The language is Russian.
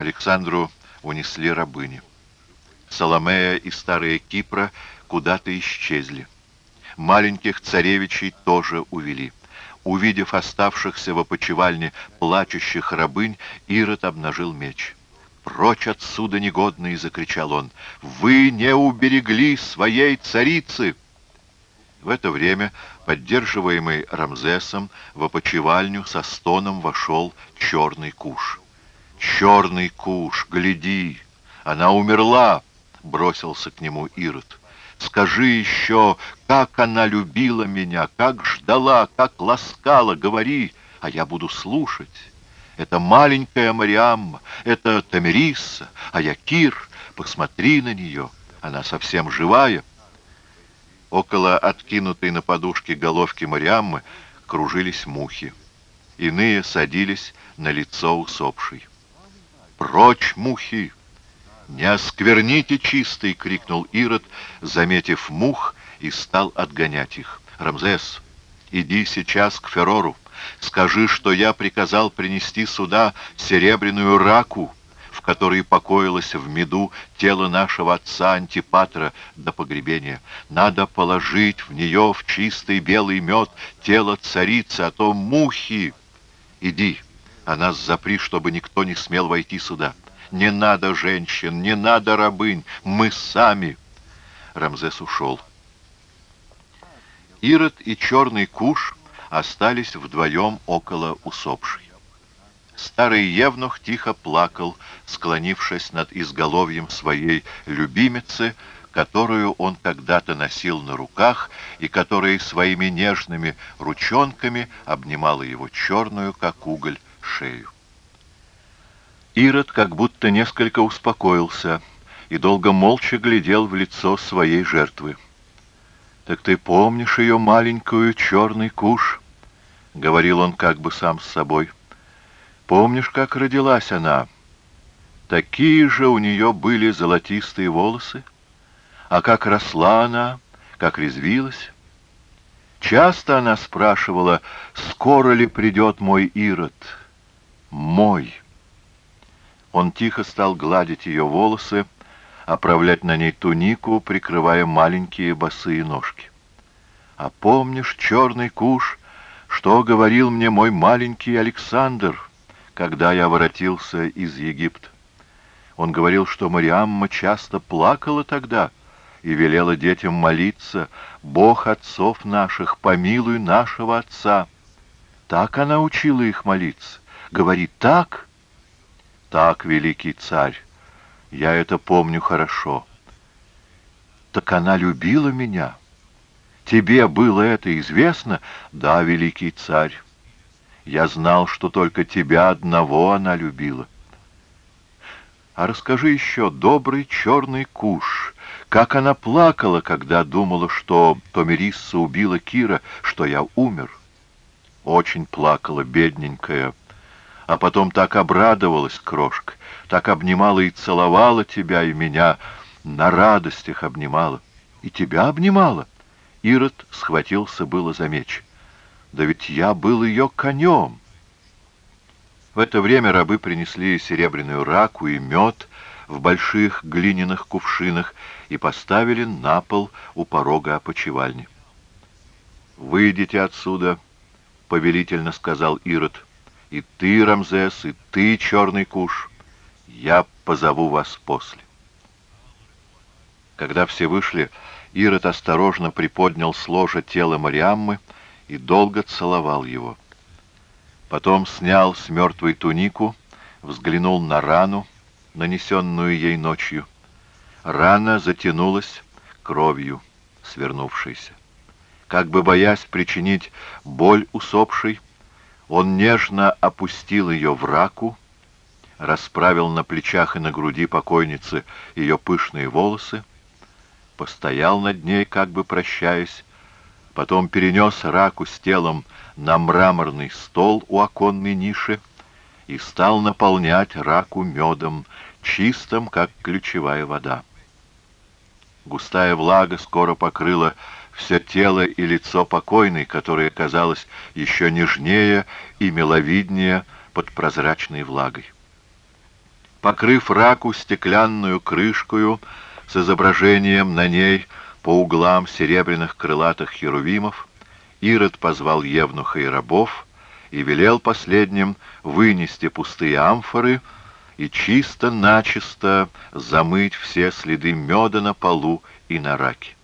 Александру унесли рабыни. Соломея и старая Кипра куда-то исчезли. Маленьких царевичей тоже увели. Увидев оставшихся в опочивальне плачущих рабынь, Ирод обнажил меч. «Прочь отсюда, негодные!» — закричал он. «Вы не уберегли своей царицы!» В это время, поддерживаемый Рамзесом, в опочивальню со стоном вошел черный куш. «Черный куш, гляди! Она умерла!» — бросился к нему Ирод. «Скажи еще, как она любила меня, как ждала, как ласкала, говори, а я буду слушать. Это маленькая Мариамма, это Тамерисса, а я Кир, посмотри на нее, она совсем живая». Около откинутой на подушке головки Мариаммы кружились мухи. Иные садились на лицо усопшей. «Прочь, мухи! Не оскверните чистый!» — крикнул Ирод, заметив мух, и стал отгонять их. «Рамзес, иди сейчас к Ферору. Скажи, что я приказал принести сюда серебряную раку, в которой покоилось в меду тело нашего отца Антипатра до погребения. Надо положить в нее в чистый белый мед тело царицы, а то мухи. Иди, а нас запри, чтобы никто не смел войти сюда. Не надо женщин, не надо рабынь, мы сами. Рамзес ушел. Ирод и черный куш остались вдвоем около усопшей. Старый Евнух тихо плакал, склонившись над изголовьем своей любимицы, которую он когда-то носил на руках и которая своими нежными ручонками обнимала его черную, как уголь, шею. Ирод как будто несколько успокоился и долго молча глядел в лицо своей жертвы. «Так ты помнишь ее маленькую черный куш?» — говорил он как бы сам с собой. Помнишь, как родилась она? Такие же у нее были золотистые волосы. А как росла она, как резвилась. Часто она спрашивала, скоро ли придет мой Ирод? Мой. Он тихо стал гладить ее волосы, оправлять на ней тунику, прикрывая маленькие босые ножки. А помнишь, черный куш, что говорил мне мой маленький Александр — когда я воротился из Египта. Он говорил, что Мариамма часто плакала тогда и велела детям молиться, «Бог отцов наших, помилуй нашего отца». Так она учила их молиться. Говорит, так? Так, великий царь, я это помню хорошо. Так она любила меня. Тебе было это известно? Да, великий царь. Я знал, что только тебя одного она любила. А расскажи еще, добрый черный куш, как она плакала, когда думала, что Томирисса убила Кира, что я умер. Очень плакала, бедненькая. А потом так обрадовалась, крошка, так обнимала и целовала тебя и меня, на радостях обнимала. И тебя обнимала. Ирод схватился было за меч. Да ведь я был ее конем. В это время рабы принесли серебряную раку и мед в больших глиняных кувшинах и поставили на пол у порога опочивальни. «Выйдите отсюда», — повелительно сказал Ирод, — «и ты, Рамзес, и ты, черный куш, я позову вас после». Когда все вышли, Ирод осторожно приподнял с ложа тело Мариаммы, и долго целовал его. Потом снял с мертвой тунику, взглянул на рану, нанесенную ей ночью. Рана затянулась кровью, свернувшейся. Как бы боясь причинить боль усопшей, он нежно опустил ее в раку, расправил на плечах и на груди покойницы ее пышные волосы, постоял над ней, как бы прощаясь, потом перенес раку с телом на мраморный стол у оконной ниши и стал наполнять раку медом, чистым, как ключевая вода. Густая влага скоро покрыла все тело и лицо покойной, которое казалось еще нежнее и миловиднее под прозрачной влагой. Покрыв раку стеклянную крышкою с изображением на ней по углам серебряных крылатых херувимов, Ирод позвал Евнуха и рабов и велел последним вынести пустые амфоры и чисто-начисто замыть все следы меда на полу и на раке.